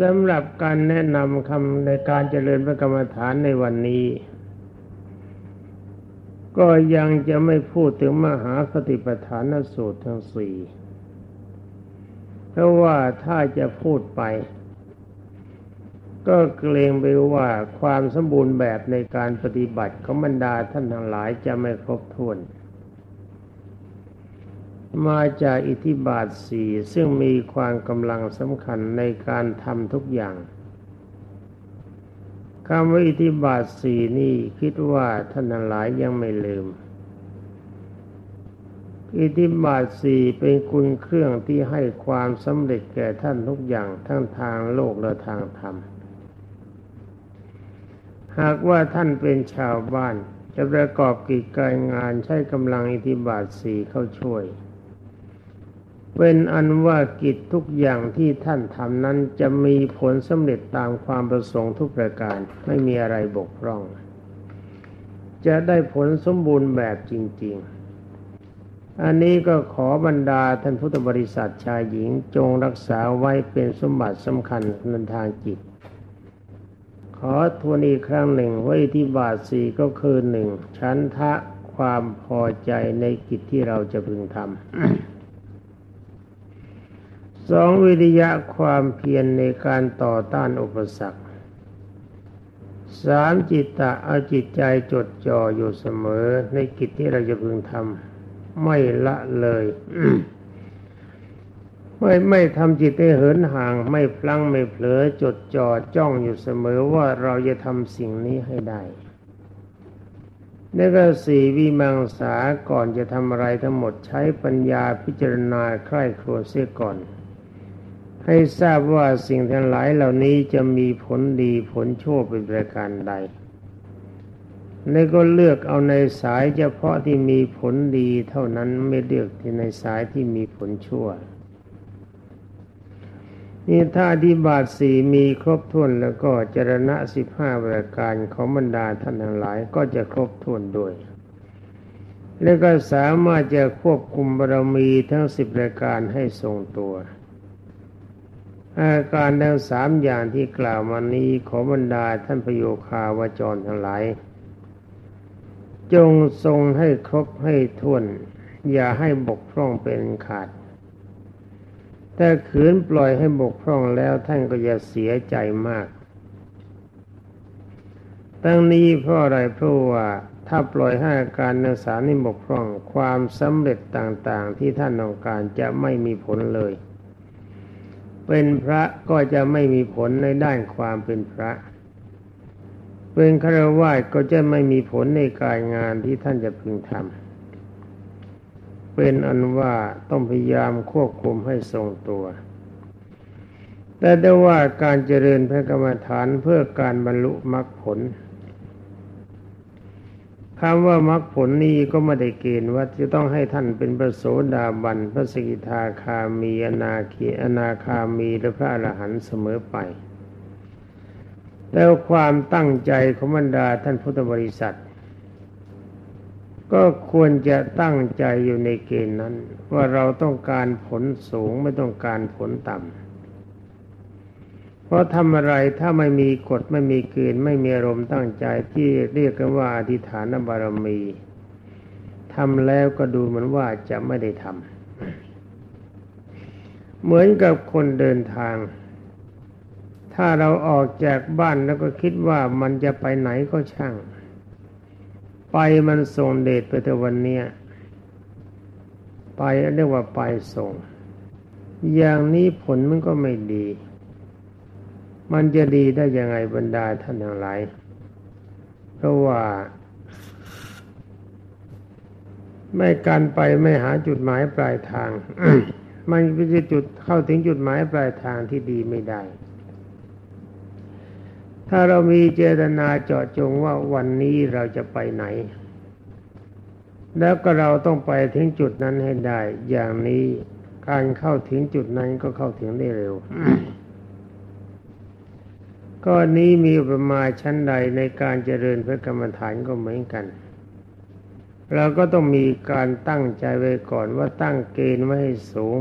สำหรับการแนะนำคำในการเจริญพระกรรมฐานในวันนี้ ก็ยังจะไม่พูดถึงมหาสติปัฏฐานสูตรทั้งสี่เพราะว่าถ้าจะพูดไป ก็เกรงไปว่าความสมบูรณ์แบบในการปฏิบัติของบรรดาท่านทั้งหลายจะไม่ครบถ้วน มาจากอิทธิบาทสี่ซึ่งมีความกำลังสำคัญในการทำทุกอย่างคำว่าอิทธิบาทสี่นี่คิดว่าท่านหลายยังไม่ลืม อิทธิบาทสี่เป็นคุณเครื่องที่ให้ความสำเร็จแก่ท่านทุกอย่างทั้งทางโลกและทางธรรม หากว่าท่านเป็นชาวบ้านจะประกอบกิจการงานใช้กำลังอิทธิบาทสี่เข้าช่วย เป็นอันว่ากิจทุกอย่างที่ท่านทำนั้นจะมีผลสำเร็จตามความประสงค์ทุกประการไม่มีอะไรบกพร่อง จะได้ผลสมบูรณ์แบบจริง ๆ อันนี้ก็ขอบรรดาท่านพุทธบริษัทชายหญิงจงรักษาไว้เป็นสมบัติสำคัญในทางจิต ขอทวนอีกครั้งหนึ่งว่าที่บาทสี่ก็คือหนึ่งชั้นทะความพอใจในกิจที่เราจะพึงทำ สองวิริยะความเพียรในการต่อต้านอุปสรรคสามจิตตะเอาจิตใจจดจ่ออยู่เสมอ ในกิจที่เราจะพึงทำไม่ละเลย ไม่ไม่ทำจิตให้เหินห่าง ไม่พลั้งไม่เผลอจดจ่อจ้องอยู่เสมอว่าเราจะทำสิ่งนี้ให้ได้นี่ก็สี่วิมังสาก่อนจะทำอะไรทั้งหมดใช้ปัญญาพิจารณาใคร่ครวญเสียก่อน ให้ทราบว่าสิ่งทั้งหลายเหล่านี้จะมีผลดีผลชั่วเป็นประการใดในก็เลือกเอาในสายเฉพาะที่มีผลดีเท่านั้นไม่เลือกที่ในสายที่มีผลชั่ว นี่ถ้าอธิบาทสี่มีครบถ้วนแล้วก็จรณะสิบห้าประการของบรรดาท่านทั้งหลายก็จะครบถ้วนด้วย และก็สามารถจะควบคุมบารมีทั้งสิบรายการให้ทรงตัว อาการทั้งสามอย่างที่กล่าวมานี้ขอบรรดาท่านประโยคาวาจรทั้งหลาย จงทรงให้ครบให้ท่วน อย่าให้บกพร่องเป็นขาดแต่ขืนปล่อยให้บกพร่องแล้วท่านก็จะเสียใจมาก ตั้งนี้เพราะอะไรเพราะว่าถ้าปล่อยให้อาการในสารนี้บกพร่องความสำเร็จต่างๆ ที่ท่านต้องการจะไม่มีผลเลย เป็นพระก็จะไม่มีผลในด้านความเป็นพระ เป็นฆราวาสก็จะไม่มีผลในการงานที่ท่านจะพึงทำเป็นอันว่าต้องพยายามควบคุมให้ทรงตัว แต่ได้ว่าการเจริญพระกรรมฐานเพื่อการบรรลุมรรคผล คำว่ามรรคผลนี้ก็ไม่ได้เกณฑ์ว่าจะต้องให้ท่านเป็นพระโสดาบันพระสกิทาคามีอนาคีอนาคามีหรือพระอรหันต์เสมอไป แล้วความตั้งใจของบรรดาท่านพุทธบริษัท ก็ควรจะตั้งใจอยู่ในเกณฑ์นั้น ว่าเราต้องการผลสูงไม่ต้องการผลต่ำ ราะทำอะไรถ้าไม่มีกฎไม่มีเกณฑ์ไม่มีอารมณ์ตั้งใจที่เรียกกันว่าอธิฐานบารมีทำแล้วก็ดูเหมือนว่าจะไม่ได้ทำเหมือนกับคนเดินทาง ถ้าเราออกจากบ้านแล้วก็คิดว่ามันจะไปไหนก็ช่าง ไปมันส่งเดชไปแต่วันเนี้ยไปเรียกว่าไปส่ง อย่างนี้ผลมันก็ไม่ดี มันจะดีได้ยังไงบรรดาท่านทั้งหลาย เพราะว่า ไม่การไปไม่หาจุดหมายปลายทาง มันจะจุดเข้าถึงจุดหมายปลายทางที่ดีไม่ได้ ถ้าเรามีเจตนาเจาะจงว่าวันนี้เราจะไปไหน แล้วก็เราต้องไปถึงจุดนั้นให้ได้ อย่างนี้การเข้าถึงจุดนั้นก็เข้าถึงได้เร็ว ก็นี้มีประมาณชั้นใดในการเจริญพระกรรมฐานก็เหมือนกัน เราก็ต้องมีการตั้งใจไว้ก่อนว่าตั้งเกณฑ์ไว้ให้สูง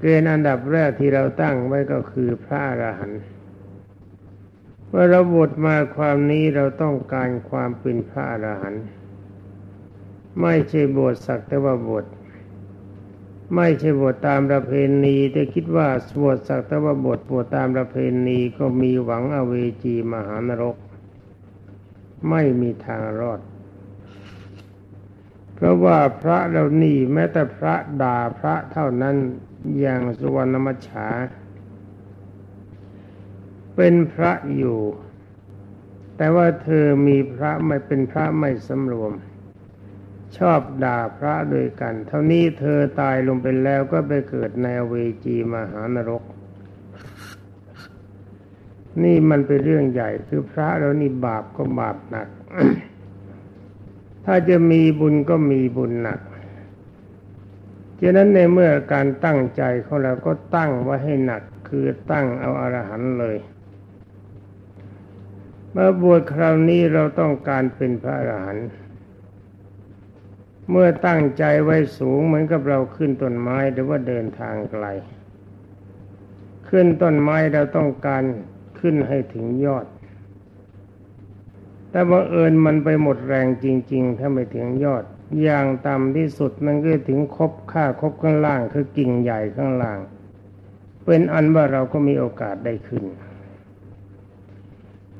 เกณฑ์อันดับแรกที่เราตั้งไว้ก็คือพระอรหันต์เมื่อเราบทมาความนี้เราต้องการความเป็นพระอรหันต์ไม่ใช่บวชสักแต่ว่าบวช ไม่ใช่บวชตามประเพณีแต่คิดว่าบวชสักตวบวชบวชตามประเพณีก็มีหวังอเวจีมหานรก ไม่มีทางรอด เพราะว่าพระเรานี่แม้แต่พระด่าพระเท่านั้นอย่างสุวรรณมัชชา เป็นพระอยู่ แต่ว่าเธอมีพระไม่เป็นพระไม่สำรวม ชอบด่าพระด้วยกัน เท่านี้เธอตายลงไปแล้วก็ไปเกิดในเวจีมหานรก นี่มันเป็นเรื่องใหญ่คือพระแล้วนี่บาปก็บาปหนัก ถ้าจะมีบุญก็มีบุญหนักฉะนั้นในเมื่อการตั้งใจของเราก็ตั้งไว้ให้หนักคือตั้งเอาอารหันต์เลยเมื่อบวชคราวนี้เราต้องการเป็นพระอรหันต์ เมื่อตั้งใจไว้สูงเหมือนกับเราขึ้นต้นไม้หรือว่าเดินทางไกล ขึ้นต้นไม้เราต้องการขึ้นให้ถึงยอด แต่บังเอิญมันไปหมดแรงจริง ๆ ถ้าไม่ถึงยอด อย่างต่ำที่สุดมันก็ถึงคบค่าคบข้างล่าง คือกิ่งใหญ่ข้างล่าง เป็นอันว่าเราก็มีโอกาสได้ขึ้น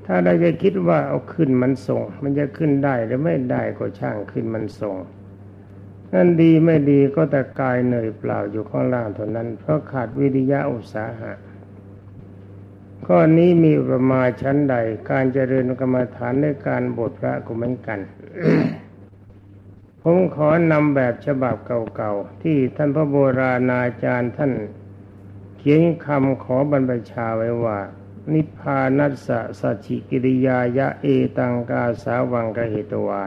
ถ้าเราจะคิดว่าเอาขึ้นมันส่ง มันจะขึ้นได้หรือไม่ได้ก็ช่างขึ้นมันส่ง นั่นดีไม่ดีก็แต่กายเหนื่อยเปล่าอยู่ข้างล่างเท่านั้น เพราะขาดวิริยะอุตสาหะ ข้อนี้มีประมาณชั้นใด การเจริญกรรมฐานในการบทพระก็เหมือนกัน ผมขอนำแบบฉบับเก่าๆ ที่ท่านพระโบราณอาจารย์ท่านเขียนคำขอบรรพชาไว้ว่า นิพพานัสสะสัจิกิริยายะเอตังกาสาวังกเหตวา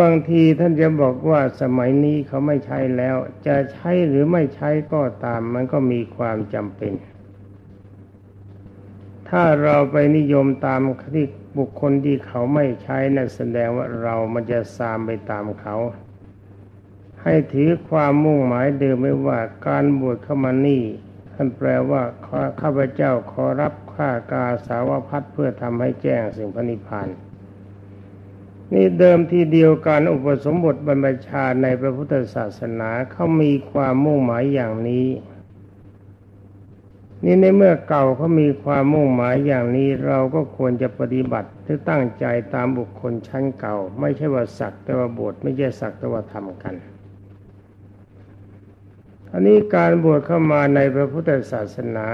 บางทีท่านจะบอกว่าสมัยนี้เขาไม่ใช้แล้ว จะใช้หรือไม่ใช้ก็ตาม มันก็มีความจำเป็น ถ้าเราไปนิยมตามที่บุคคลที่เขาไม่ใช้นั่นแสดงว่าเรามันจะซามไปตามเขา ให้ถือความมุ่งหมายเดิมไว้ว่าการบวชเข้ามานี่ท่านแปลว่าข้าพเจ้าขอรับข้ากาสาวพัดเพื่อทำให้แจ้งสิ่งพระนิพพาน นี่เดิมทีเดียวการอุปสมบทบรรพชาในพระพุทธศาสนาเขามีความมุ่งหมายอย่างนี้ นี่ในเมื่อเก่าเขามีความมุ่งหมายอย่างนี้ เราก็ควรจะปฏิบัติหรือตั้งใจตามบุคคลชั้นเก่า ไม่ใช่ว่าสักแต่ว่าบวชไม่ใช่สักแต่ว่าทำกันอันนี้การบวชเข้ามาในพระพุทธศาสนา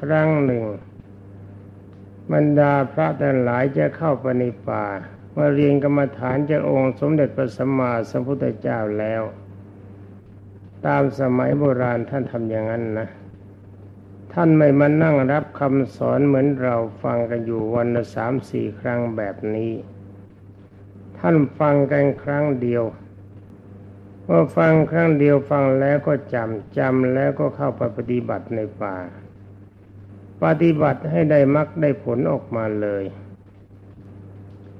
ครั้งหนึ่ง บรรดาพระแต่หลายจะเข้าไปในป่ามาเรียนกรรมฐานจากองค์สมเด็จพระสัมมาสัมพุทธเจ้าแล้ว ตามสมัยโบราณท่านทำอย่างนั้นนะท่านไม่มานั่งรับคำสอนเหมือนเราฟังกันอยู่วันละสามสี่ครั้งแบบนี้ ท่านฟังกันครั้งเดียวพอฟังครั้งเดียวฟังแล้วก็จำจำแล้วก็เข้าไปปฏิบัติในป่า ปฏิบัติให้ได้มรรคได้ผลออกมาเลย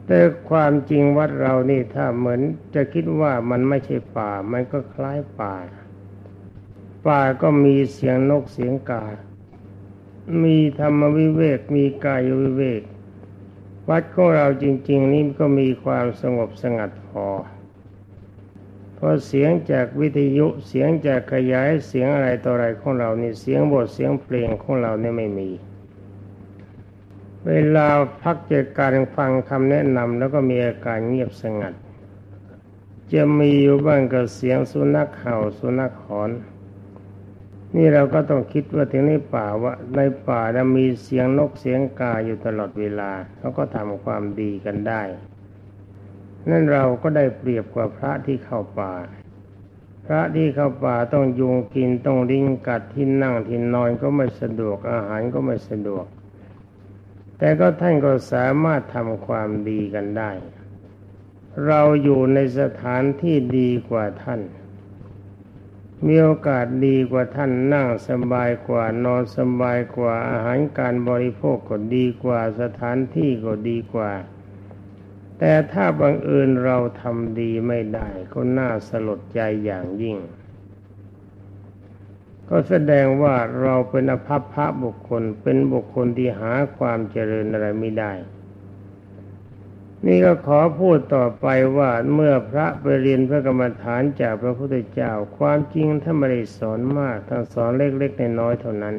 แต่ความจริงวัดเรานี่ถ้าเหมือนจะคิดว่ามันไม่ใช่ป่า มันก็คล้ายป่า ป่าก็มีเสียงนกเสียงกา มีธรรมวิเวก มีกายวิเวก วัดของเราจริง ๆ นี่ก็มีความสงบสงัดพอ พราะเสียงจากวิทยุเสียงจากขยายเสียงอะไรต่ออะไรของเรานี่เสียงบทเสียงเพลงของเราเนี่ยไม่มี เวลาพักจากการฟังคำแนะนำแล้วก็มีอาการเงียบสงัด จะมีอยู่บ้างกับเสียงสุนัขเห่าสุนัขหอน นี่เราก็ต้องคิดว่าถึงในป่าว่าในป่าจะมีเสียงนกเสียงกาอยู่ตลอดเวลาเขาก็ทำความดีกันได้ นั่นเราก็ได้เปรียบกว่าพระที่เข้าป่า พระที่เข้าป่าต้องยุงกินต้องลิงกัดที่นั่งที่นอนก็ไม่สะดวกอาหารก็ไม่สะดวก แต่ก็ท่านก็สามารถทำความดีกันได้ เราอยู่ในสถานที่ดีกว่าท่าน มีโอกาสดีกว่าท่านนั่งสบายกว่านอนสบายกว่าอาหารการบริโภคก็ดีกว่าสถานที่ก็ดีกว่า แต่ถ้าบังเอิญเราทำดีไม่ได้ก็น่าสลดใจอย่างยิ่ง ก็แสดงว่าเราเป็นอภัพพระบุคคลเป็นบุคคลที่หาความเจริญอะไรไม่ได้ นี่ก็ขอพูดต่อไปว่าเมื่อพระไปเรียนพระกรรมฐานจากพระพุทธเจ้าความจริงท่านไม่ได้สอนมากท่านสอนเล็กๆน้อยๆเท่านั้น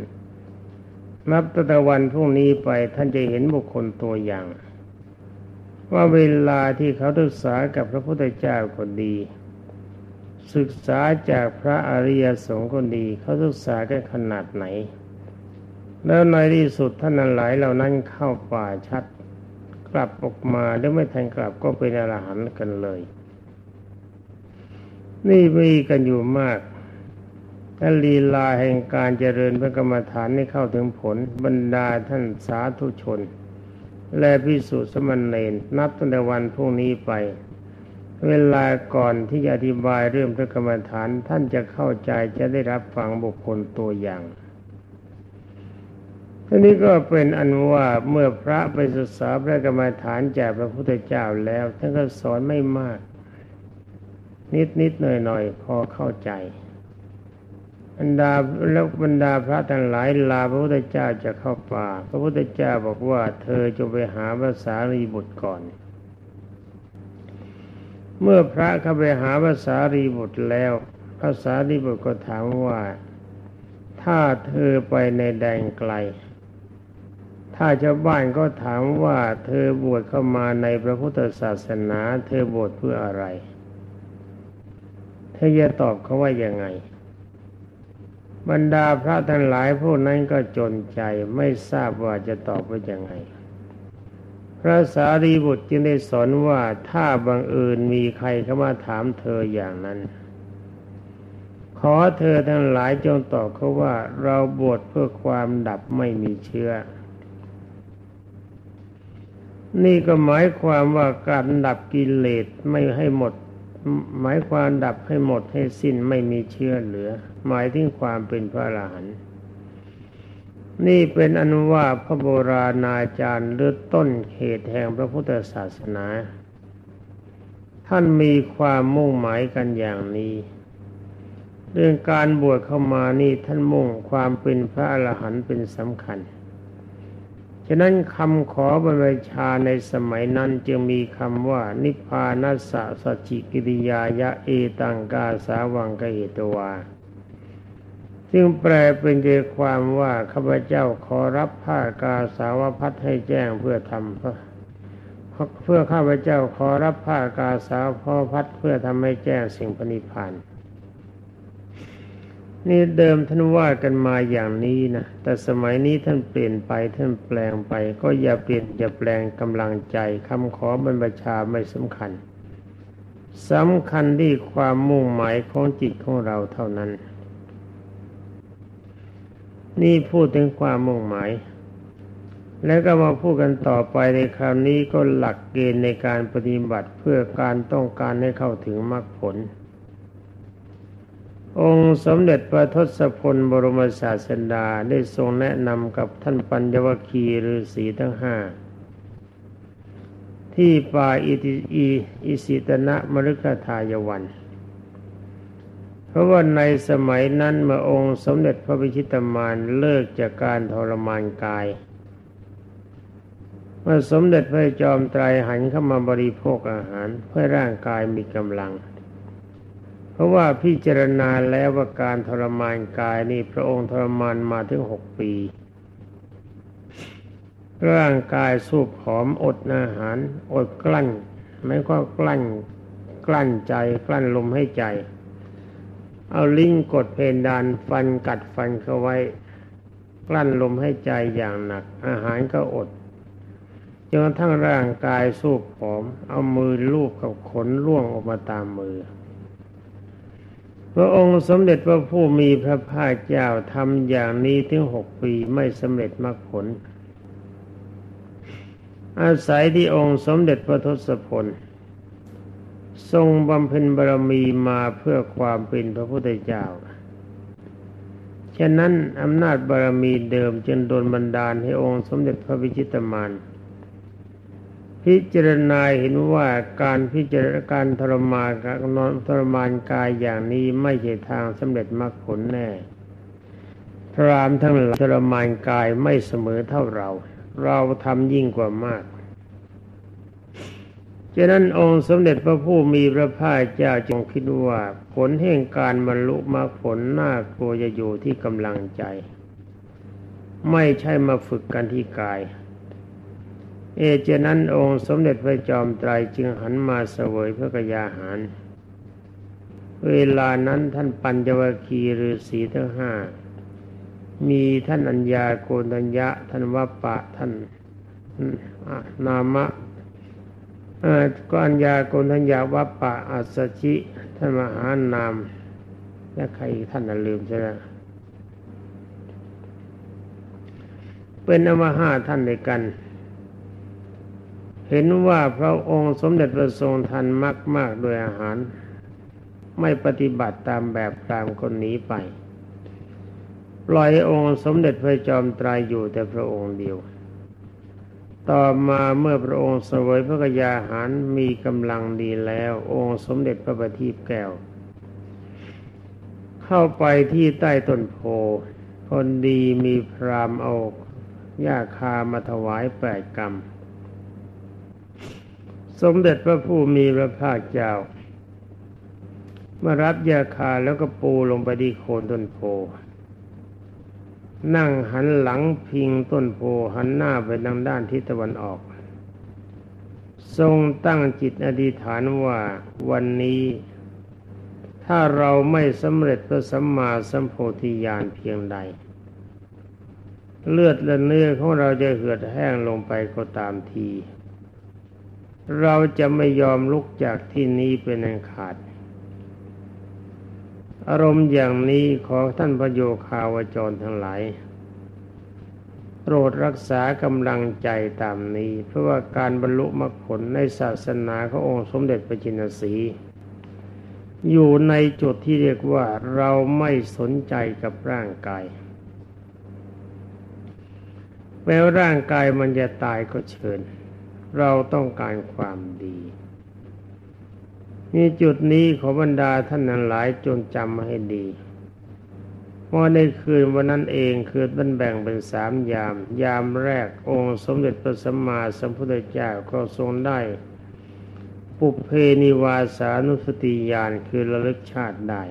นับตั้งแต่วันพรุ่งนี้ไปท่านจะเห็นบุคคลตัวอย่าง ว่าเวลาที่เขาศึกษากับพระพุทธเจ้าก็ดี ศึกษาจากพระอริยสงฆ์คนดี เขาศึกษากันขนาดไหน แล้วในที่สุดท่านหลายเหล่านั้นเข้าป่าชัด กลับออกมาแล้วไม่ทันกลับก็เป็นอรหันต์กันเลย นี่มีกันอยู่มากถ้าลีลาแห่งการเจริญพระกรรมฐานให้เข้าถึงผลบรรดาท่านสาธุชน และพิสุสมณเณรนับตั้งแต่วันพรุ่งนี้ไป เวลาก่อนที่จะอธิบายเรื่องพระกรรมฐานท่านจะเข้าใจจะได้รับฟังบุคคลตัวอย่างทีนี้ก็เป็นอันว่าเมื่อพระไปศึกษาพระกรรมฐานจากพระพุทธเจ้าแล้วท่านก็สอนไม่มาก นิดนิดหน่อยหน่อยพอเข้าใจ บรรดาแล้วบรรดาพระทั้งหลายลาพระพุทธเจ้าจะเข้าป่า พระพุทธเจ้าบอกว่า เธอจะไปหาภาษารีบุตรก่อน เมื่อพระเข้าไปหาภาษารีบุตรแล้วภาษารีบุตรก็ถามว่า ถ้าเธอไปในแดนไกล ถ้าชาวบ้านก็ถามว่า เธอบวชเข้ามาในพระพุทธศาสนา เธอบวชเพื่ออะไร เธอจะตอบเขาว่ายังไง บรรดาพระทั้งหลายพวกนั้นก็จนใจไม่ทราบว่าจะตอบว่ายังไง พระสารีบุตรจึงได้สอนว่าถ้าบังเอิญมีใครเข้ามาถามเธออย่างนั้น ขอเธอทั้งหลายจงตอบเขาว่าเราบวชเพื่อความดับไม่มีเชื้อ นี่ก็หมายความว่าการดับกิเลสไม่ให้หมด หมายความดับให้หมดให้สิ้นไม่มีเชื้อเหลือ หมายถึงความเป็นพระอรหันต์นี่เป็นอนุว่าพระโบราณอาจารย์หรือต้นเหตุแห่งพระพุทธศาสนา ท่านมีความมุ่งหมายกันอย่างนี้ เรื่องการบวชเข้ามานี่ท่านมุ่งความเป็นพระอรหันต์เป็นสำคัญ ฉะนั้นคำขอบรรชาในสมัยนั้นจึงมีคำว่า นิพพานัสสะสจิกิริยายะเอตังกาสาวังกเหตวาจึงแปลเป็นใจความว่าข้าพเจ้าขอรับผ้ากาสาวพัดให้แจ้งเพื่อทำเพื่อข้าพเจ้าขอรับผ้ากาสาวพ่อพัดเพื่อทำให้แจ้งสิ่งปณิพันธ์ นี่เดิมท่านว่ากันมาอย่างนี้นะแต่สมัยนี้ท่านเปลี่ยนไปท่านแปลงไป ก็อย่าเปลี่ยนอย่าแปลงกำลังใจคำขอบรรพชาไม่สำคัญสำคัญที่ความมุ่งหมายของจิตของเราเท่านั้น นี่พูดถึงความมุ่งหมาย แล้วก็มาพูดกันต่อไปในคราวนี้ก็หลักเกณฑ์ในการปฏิบัติเพื่อการต้องการให้เข้าถึงมรรคผล องค์สมเด็จพระทศพลบรมศาสดาได้ทรงแนะนำกับท่านปัญญวคีฤาษีทั้งห้าที่ป่าอิติอีอิสิตนะมฤคทายวัน เพราะว่าในสมัยนั้นเมื่อองค์สมเด็จพระพิชิตมารเลิกจากการทรมานกาย เมื่อสมเด็จพระจอมไตรหันเข้ามาบริโภคอาหารเพื่อร่างกายมีกำลัง เพราะว่าพิจารณาแล้วว่าการทรมานกายนี่พระองค์ทรมานมาถึงหกปี ร่างกายสูบผอมอดอาหาร อดกลั้นไม่ก็กลั้นกลั้นใจกลั้นลมให้ใจ เอาลิ้นกดเพดานฟันกัดฟันเข้าไว้ กลั้นลมให้ใจอย่างหนัก อาหารก็อดจนทั้งร่างกายสู้ผอม เอามือลูบกับขนล่วงออกมาตามมือ พระองค์สมเด็จพระผู้มีพระภาคเจ้าทำอย่างนี้ถึงหกปีไม่สำเร็จมรรคผล อาศัยที่องค์สมเด็จพระทศพล ทรงบำเพ็ญบารมีมาเพื่อความเป็นพระพุทธเจ้า ฉะนั้นอำนาจบารมีเดิมจึงโดนบันดาลให้องค์สมเด็จพระวิชิตมาน พิจารณาเห็นว่าการพิจารณาการทรมานการนอนทรมานกายอย่างนี้ไม่ใช่ทางสำเร็จมรรคผลแน่ พรามทั้งหลายทรมานกายไม่เสมอเท่าเรา เราทำยิ่งกว่ามากฉะนั้นองค์สมเด็จพระผู้มีพระภาคเจ้าจงคิดว่า ผลแห่งการบรรลุมรรคผลน่ากลัวจะอยู่ที่กำลังใจ ไม่ใช่มาฝึกกันที่กาย เอเจนั้นองค์สมเด็จพระจอมไตรจึงหันมาเสวยพระกยาหาร เวลานั้นท่านปัญจวัคคีย์ฤาษีทั้งห้ามีท่านอัญญาโกนัญญะ ท่านวัปปะท่านนามะก็อัญญาโกนัญญาวัปปะอัสชิ ท่านมหานาม และใครท่านลืมใช่ไหมเป็นอมห้าท่านในกัน เห็นว่าพระองค์สมเด็จพระทรงทันมากมากโดยอาหาร ไม่ปฏิบัติตามแบบตามคนนี้ไป ปล่อยองค์สมเด็จพระจอมไตรยอยู่แต่พระองค์เดียว ต่อมาเมื่อพระองค์เสวยพระกยาหารมีกำลังดีแล้ว องค์สมเด็จพระบัณฑิตแก้ว เข้าไปที่ใต้ต้นโพคนดีมีพรามเอาหญ้าคามาถวายแปดกรรม สมเด็จพระผู้มีพระภาคเจ้ามารับยาคาแล้วก็ปูลงไปที่โคนต้นโพ นั่งหันหลังพิงต้นโพหันหน้าไปทางด้านทิศตะวันออก ทรงตั้งจิตอธิษฐานว่าวันนี้ ถ้าเราไม่สำเร็จพระสัมมาสัมโพธิญาณเพียงใด เลือดและเนื้อของเราจะเหือดแห้งลงไปก็ตามที เราจะไม่ยอมลุกจากที่นี้เป็นอันขาด อารมณ์อย่างนี้ขอท่านพระโยคาวจรทั้งหลายโปรดรักษากำลังใจตามนี้ เพราะว่าการบรรลุมรรคผลในศาสนาขององค์สมเด็จพระจินสี อยู่ในจุดที่เรียกว่าเราไม่สนใจกับร่างกายแม้ร่างกายมันจะตายก็เชิญ เราต้องการความดี มีจุดนี้ขอบรรดาท่านนั้นหลายจงจำมาให้ดีว่าในคืนวันนั้นเองคืนมันแบ่งเป็นสามยาม ยามแรกองค์สมเด็จพระสัมมาสัมพุทธเจ้าก็ทรงได้ ปุเพนิวาสานุสติญาณคือระลึกชาติได้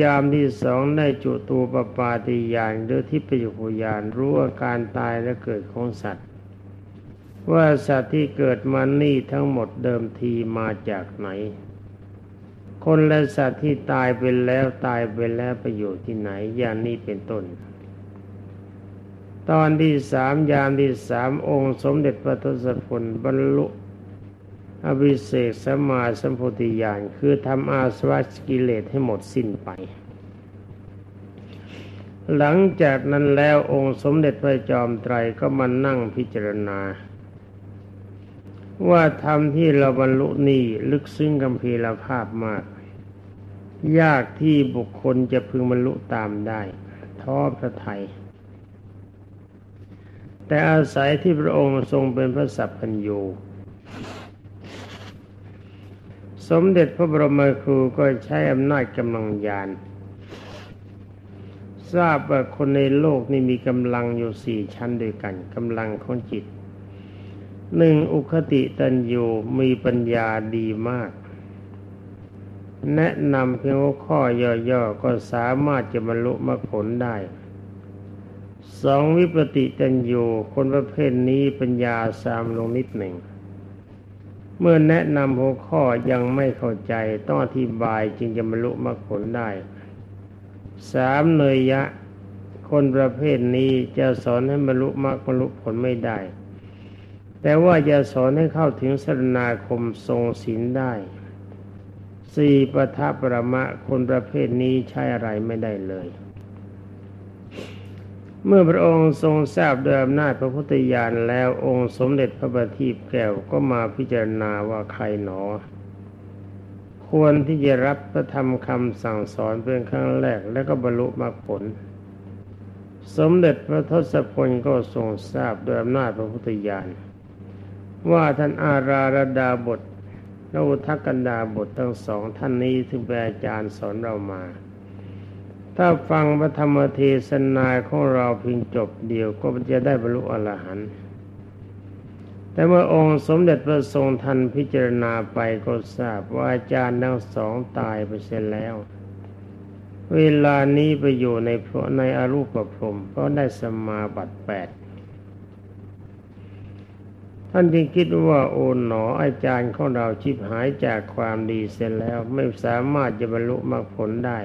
ยามที่สองได้จุตูปปาติญาณหรือทิพยภูญาณรู้อาการตายและเกิดของสัตว์ ว่าสัตว์ที่เกิดมานี่ทั้งหมดเดิมทีมาจากไหน คนและสัตว์ที่ตายไปแล้วตายไปแล้วไปอยู่ที่ไหนอย่างนี้เป็นต้น ตอนที่สามยามที่สามองค์สมเด็จพระทศพลบรรลุอภิเศกสมาสัมพุทธิญาณคือทำอาสวะกิเลสให้หมดสิ้นไป หลังจากนั้นแล้วองค์สมเด็จพระจอมไตรก็มานั่งพิจารณา ว่าธรรมที่เราบรรลุนี่ลึกซึ้งกำพีรภาพมาก ยากที่บุคคลจะพึงบรรลุตามได้ท้อพระไทย แต่อาศัยที่พระองค์ทรงเป็นพระสัพพัญญูสมเด็จพระบรมครูก็ใช้อำนาจกำลังยาน ทราบว่าคนในโลกนี่มีกำลังอยู่สี่ชั้นด้วยกันกำลังของจิต หนึ่งอุคติตันยูมีปัญญาดีมาก แนะนำเพียงข้อย่อๆก็สามารถจะบรรลุมรรคผลได้สองวิปติตันยูคนประเภทนี้ปัญญาสามลงนิดหนึ่ง เมื่อแนะนำหัวข้อยังไม่เข้าใจต้องอธิบายจึงจะบรรลุมรรคผลได้สามเนยยะ คนประเภทนี้จะสอนให้บรรลุมรรคบรรลุผลไม่ได้ แต่ว่าจะสอนให้เข้าถึงสรนาคมทรงศีลได้สี่ปทัปรมะคนประเภทนี้ใช้อะไรไม่ได้เลย เมื่อพระองค์ทรงทราบโดยอำนาจพระพุทธญาณแล้วองค์สมเด็จพระบัณฑิตแก้วก็มาพิจารณาว่าใครหนอ ควรที่จะรับพระธรรมคำสั่งสอนเป็นครั้งแรกแล้วก็บรรลุมรรคผล สมเด็จพระทศพลก็ทรงทราบโดยอำนาจพระพุทธญาณ ว่าท่านอาราระดาบทและอุทกันดาบททั้งสองท่านนี้ถึงเป็นอาจารย์สอนเรามา ถ้าฟังพระธรรมเทศนาของเราเพียงจบเดียวก็จะได้บรรลุอรหันต์แต่เมื่อองค์สมเด็จพระทรงทันพิจารณาไปก็ทราบว่าอาจารย์ทั้งสองตายไปเสียแล้ว เวลานี้ไปอยู่ในพระในอรูปพรมเพราะได้สมาบัติแปด ท่านจึงคิดว่าโอ๋หนออาจารย์ของเราชิบหายจากความดีเสร็จแล้วไม่สามารถจะบรรลุมรรคผลได้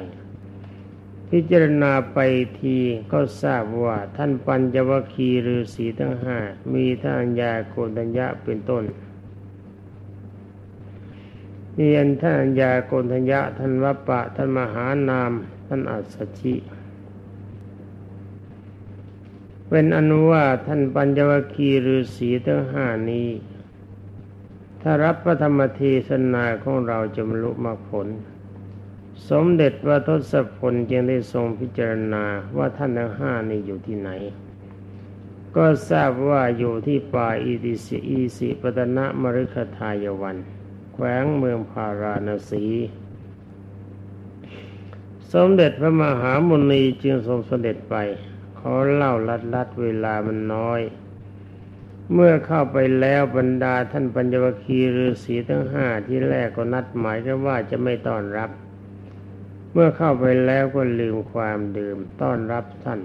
พิจารณาไปทีก็ทราบว่าท่านปัญจวคีฤาษีทั้งห้ามีท่านยาโกนัญญะเป็นต้นมีอันท่านยาโกนัญญะท่านวัปปะท่านมหานาม ท่านอัศชิ เป็นอนุว่าท่านปัญจวคีฤาษีทั้งห้านี้ ถ้ารับพระธรรมเทศนาของเราจะบรรลุมรรคผล สมเด็จพระทศพลจึงได้ทรงพิจารณาว่าท่านทั้งห้านี่อยู่ที่ไหน ก็ทราบว่าอยู่ที่ป่าอิติสิอีสิปตนะมฤคทายวัน แขวงเมืองพาราณสีสมเด็จพระมหามุนีจึงทรงเสด็จไป ขอเล่าลัดลัดเวลามันน้อย เมื่อเข้าไปแล้วบรรดาท่านปัญญวคีฤาษีทั้งห้าที่แรกก็นัดหมายกันว่าจะไม่ต้อนรับ เมื่อเข้าไปแล้วก็ลืมความดื่มต้อนรับท่าน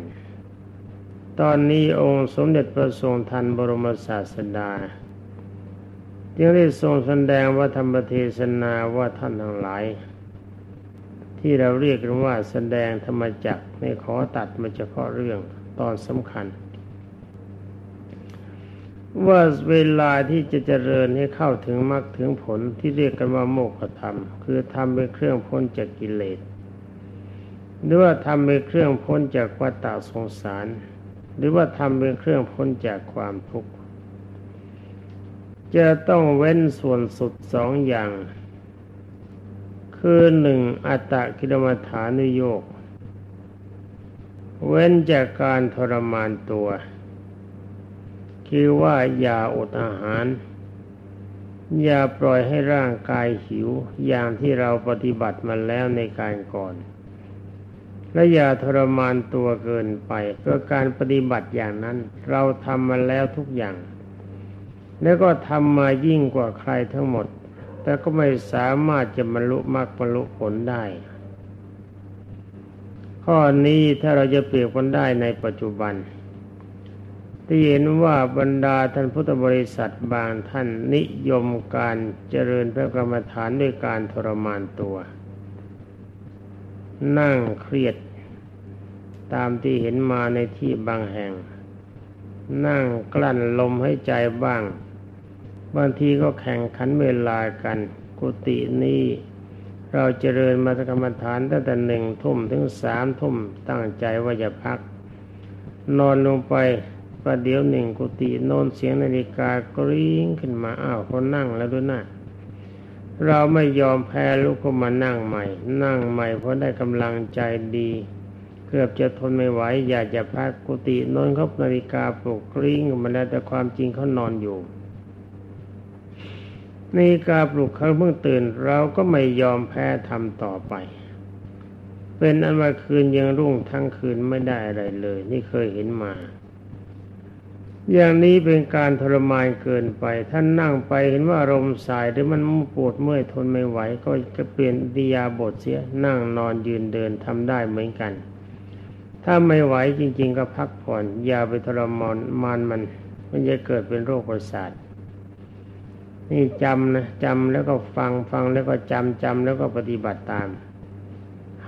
ตอนนี้องค์สมเด็จพระทรงทันบรมศาสดาจึงได้ทรงแสดงว่าธรรมเทศนาว่าท่านทั้งหลาย ที่เราเรียกกันว่าแสดงธรรมจักในขอตัดมาเฉพาะเรื่องตอนสำคัญ ว่าเวลาที่จะเจริญให้เข้าถึงมรรคถึงผลที่เรียกกันว่าโมกขธรรม คือทำเป็นเครื่องพ้นจากกิเลสหรือว่าทำเป็นเครื่องพ้นจากวัฏฏะสงสาร หรือว่าทำเป็นเครื่องพ้นจากความทุกข์จะต้องเว้นส่วนสุดสองอย่าง คือหนึ่งอัตตะกิลมัฐานุโยก เว้นจากการทรมานตัว คือว่าอย่าอดอาหาร อย่าปล่อยให้ร่างกายหิวอย่างที่เราปฏิบัติมาแล้วในการก่อน และอย่าทรมานตัวเกินไปเพื่อการปฏิบัติอย่างนั้น เราทำมาแล้วทุกอย่าง แล้วก็ทำมายิ่งกว่าใครทั้งหมด แต่ก็ไม่สามารถจะบรรลุมรรคบรรลุผลได้ ข้อนี้ถ้าเราจะเปรียบกันได้ในปัจจุบัน ที่เห็นว่าบรรดาท่านพุทธบริษัทบางท่านนิยมการเจริญพระกรรมฐานด้วยการทรมานตัว นั่งเครียดตามที่เห็นมาในที่บางแห่ง นั่งกลั้นลมให้ใจบ้าง บางทีก็แข่งขันเวลากัน กุฏินี้เราเจริญมาตกรรมฐานตั้งแต่หนึ่งทุ่มถึงสามทุ่มตั้งใจว่าจะพัก นอนลงไปประเดี๋ยวหนึ่งกุฏิโน้นเสียงนาฬิกากริ้งขึ้นมาอ้าวคนนั่งแล้วด้วยนะเราไม่ยอมแพ้ลุกขึ้นมานั่งใหม่ นั่งใหม่เพราะได้กำลังใจดีเกือบจะทนไม่ไหวอยากจะพักกุฏินอนเขานาฬิกาปลุกกริ้งมาแล้วแต่ความจริงเขานอนอยู่ นาฬิกาปลุกเขาเพิ่งตื่นเราก็ไม่ยอมแพ้ทำต่อไป เป็นอันว่าคืนยังรุ่งทั้งคืนไม่ได้อะไรเลย นี่เคยเห็นมา อย่างนี้เป็นการทรมานเกินไป ท่านนั่งไปเห็นว่าอารมณ์สายหรือมันปวดเมื่อยทนไม่ไหว ก็จะเปลี่ยนดิยาบทเสียนั่งนอนยืนเดินทำได้เหมือนกัน ถ้าไม่ไหวจริง ๆ ก็พักผ่อนอย่าไปทรมนมานมันมันจะเกิดเป็นโรคประสาท นี่จำนะจำแล้วก็ฟังฟังแล้วก็จำจำแล้วก็ปฏิบัติตาม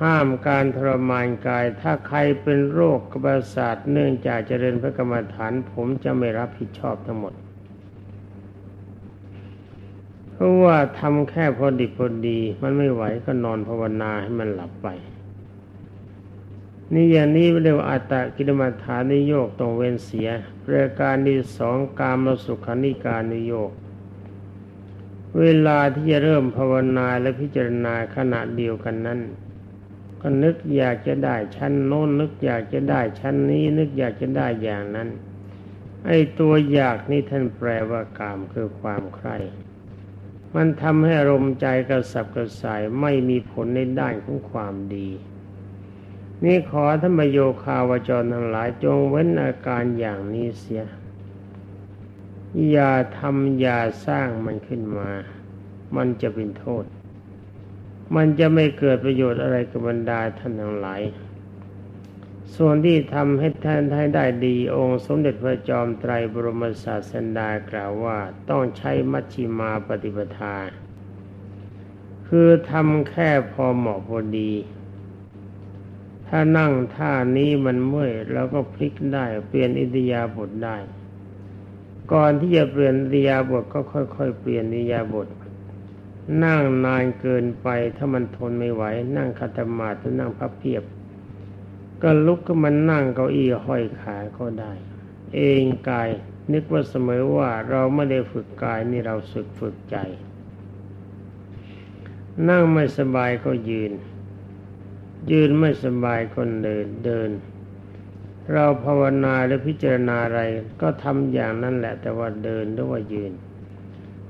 ห้ามการทรมานกาย ถ้าใครเป็นโรคกระบาสาทเนื่องจากเจริญพระกรรมฐาน ผมจะไม่รับผิดชอบทั้งหมด เพราะว่าทำแค่พอดีพอดี มันไม่ไหวก็นอนภาวนาให้มันหลับไป นี่อย่างนี้เรียกว่าอัตตะกิลมัฐานิโยกตรงเว้นเสียเรือการที่สองการมาสุขานิการนิโยก เวลาที่จะเริ่มภาวนาและพิจารณาขณะเดียวกันนั้น ก็นึกอยากจะได้ชั้นโน้นนึกอยากจะได้ชั้นนี้ นึกอยากจะได้อย่างนั้น ไอ้ตัวอยากนี่ท่านแปลว่ากามคือความใคร่มันทำให้อารมณ์ใจกระสับกระส่ายไม่มีผลในด้านของความดี นี่ขอธรรมโยคาวจรทั้งหลายจงเว้นอาการอย่างนี้เสีย อย่าทำอย่าสร้างมันขึ้นมา มันจะเป็นโทษ มันจะไม่เกิดประโยชน์อะไรกับบรรดาท่านทั้งหลาย ส่วนที่ทำให้ท่านให้ได้ดีองค์สมเด็จพระจอมไตรบรมศาสดากล่าวว่าต้องใช้มัชชิมาปฏิปทา คือทำแค่พอเหมาะพอดี ถ้านั่งท่านี้มันเมื่อยเราก็พลิกได้เปลี่ยนอิทยาบทได้ ก่อนที่จะเปลี่ยนอิยาบทก็ค่อย ๆ เปลี่ยนอิยาบท นั่งนานเกินไปถ้ามันทนไม่ไหว นั่งคัตมาหรือนั่งพับเพียบ ก็ลุกก็มันนั่งเก้าอี้ห้อยขาก็ได้ เองกายนึกว่าเสมอว่าเราไม่ได้ฝึกกายนี่เราฝึกฝึกใจ นั่งไม่สบายก็ยืน ยืนไม่สบายคนเดินเดิน เราภาวนาหรือพิจารณาอะไร ก็ทำอย่างนั้นแหละ แต่ว่าเดินหรือว่ายืน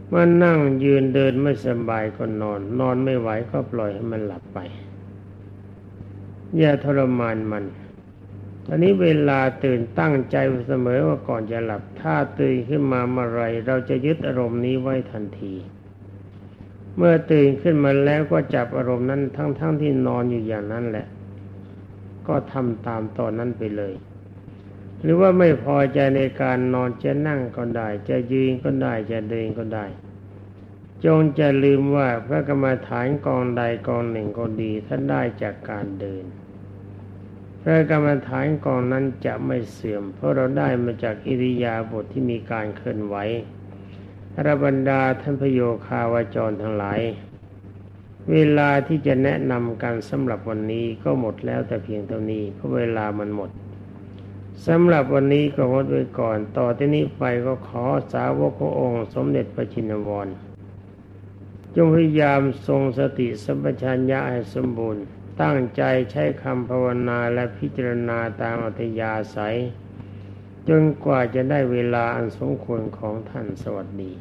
เมื่อนั่งยืนเดินไม่สบายก็นอน นอนไม่ไหวก็ปล่อยให้มันหลับไป อย่าทรมานมันตอนนี้เวลาตื่นตั้งใจเสมอว่าก่อนจะหลับ ถ้าตื่นขึ้นมาเมื่อไรเราจะยึดอารมณ์นี้ไว้ทันที เมื่อตื่นขึ้นมาแล้วก็จับอารมณ์นั้นทั้งๆทที่นอนอยู่อย่างนั้นแหละ ก็ทำตามตอนนั้นไปเลย หรือว่าไม่พอใจในการนอนจะนั่งก็ได้ จะยืนก็ได้จะเดินก็ได้ จงจะลืมว่าพระกรรมฐานกองใดกองหนึ่งก็ดีท่านได้จากการเดินพระกรรมฐานกองนั้นจะไม่เสื่อม เพราะเราได้มาจากอิริยาบถทที่มีการเคลื่อนไหวระบรรดาท่านพโยคาวาจรทั้งหลาย เวลาที่จะแนะนำกันสำหรับวันนี้ก็หมดแล้วแต่เพียงเท่านี้เพราะเวลามันหมดสำหรับวันนี้ก็งดไว้ก่อน ต่อที่นี้ไปก็ขอสาวกพระองค์ สมเด็จพระชินวร จงพยายามทรงสติสัมปชัญญะให้สมบูรณ์ ตั้งใจใช้คำภาวนาและพิจารณาตามอัธยาศัย จนกว่าจะได้เวลาอันสมควรของท่านสวัสดี